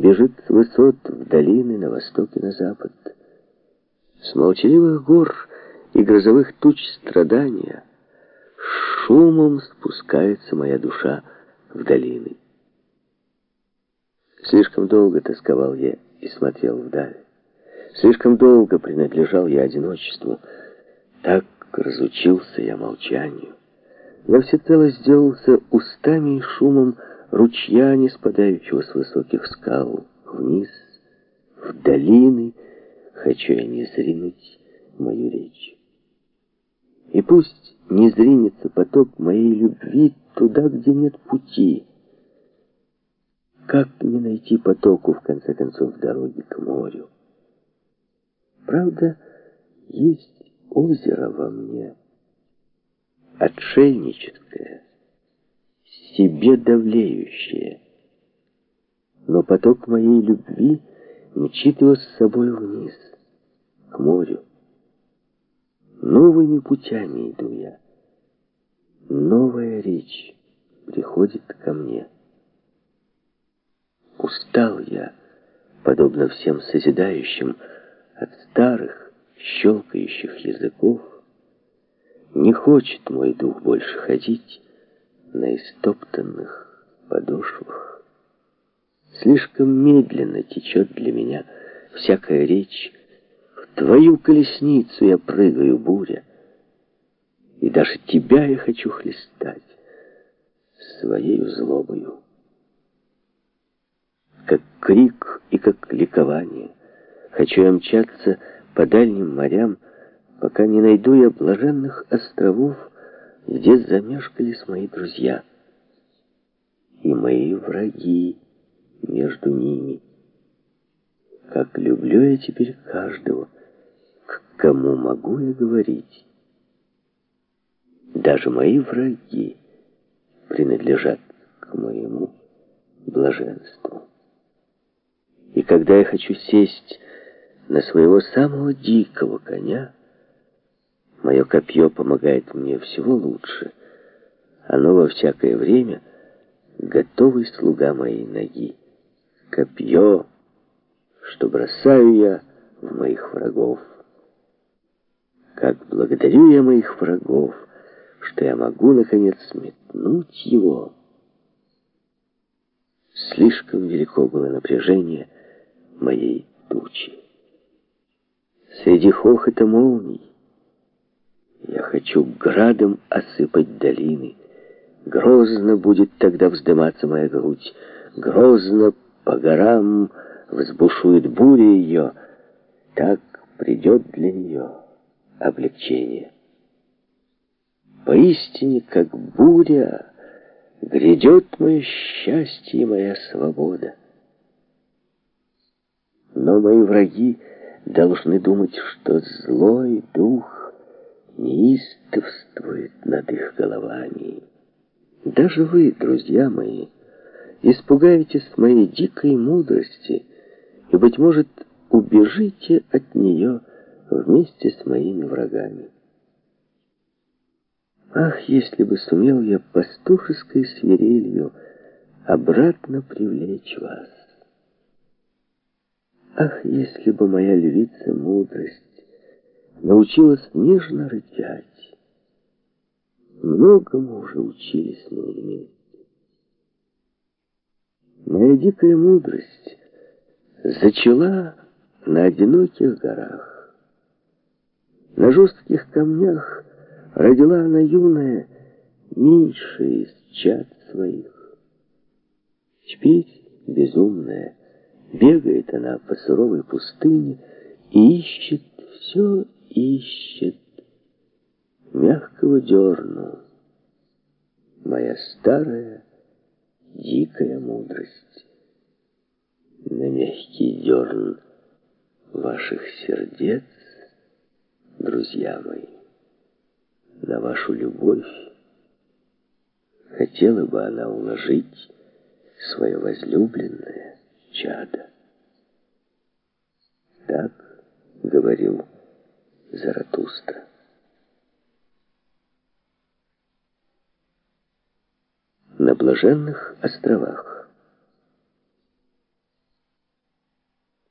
бежит с высот в долины на восток и на запад. С молчаливых гор и грозовых туч страдания шумом спускается моя душа в долины. Слишком долго тосковал я и смотрел вдаль. Слишком долго принадлежал я одиночеству. Так разучился я молчанию. Я всецело сделался устами и шумом ручья, не спадающего с высоких скал, вниз, в долины, хочу я не зринуть мою речь. И пусть не зринется поток моей любви туда, где нет пути. Как не найти потоку, в конце концов, дороги к морю? Правда, есть озеро во мне, отшельническое, себе давлеющее. Но поток моей любви мчит его с собой вниз, к морю. Новыми путями иду я. Новая речь приходит ко мне. Устал я, подобно всем созидающим, от старых, щелкающих языков. Не хочет мой дух больше ходить на истоптанных подошвах. Слишком медленно течет для меня всякая речь. В твою колесницу я прыгаю, буря. И даже тебя я хочу хлестать своей злобою. Как крик и как ликование хочу я мчаться по дальним морям, пока не найду я блаженных островов, где замешкались мои друзья и мои враги между ними. Как люблю я теперь каждого, к кому могу я говорить. Даже мои враги принадлежат к моему блаженству. И когда я хочу сесть на своего самого дикого коня, мое копье помогает мне всего лучше. Оно во всякое время готовый слуга моей ноги. Копье, что бросаю я в моих врагов. Как благодарю я моих врагов, что я могу, наконец, метнуть его. Слишком велико было напряжение моей тучи. Среди хохота молний я хочу градом осыпать долины. Грозно будет тогда вздыматься моя грудь, грозно по горам взбушует буря ее, так придет для нее облегчение. Поистине, как буря, грядет мое счастье и моя свобода. Но мои враги должны думать, что злой дух неистовствует над их головами. Даже вы, друзья мои, испугаетесь моей дикой мудрости и, быть может, убежите от нее вместе с моими врагами. Ах, если бы сумел я пастушеской свирелью обратно привлечь вас! Ах, если бы моя львица мудрость научилась нежно рычать. Многому уже учились мы вместе. Моя дикая мудрость зачала на одиноких горах. На жестких камнях родила она юная, меньшая из чад своих. Теперь безумная, Бегает она по суровой пустыне и ищет, все ищет мягкого дерну. Моя старая дикая мудрость. На мягкий дерн ваших сердец, друзья мои, на вашу любовь хотела бы она уложить свое возлюбленное чада. Так говорил Заратустра. На блаженных островах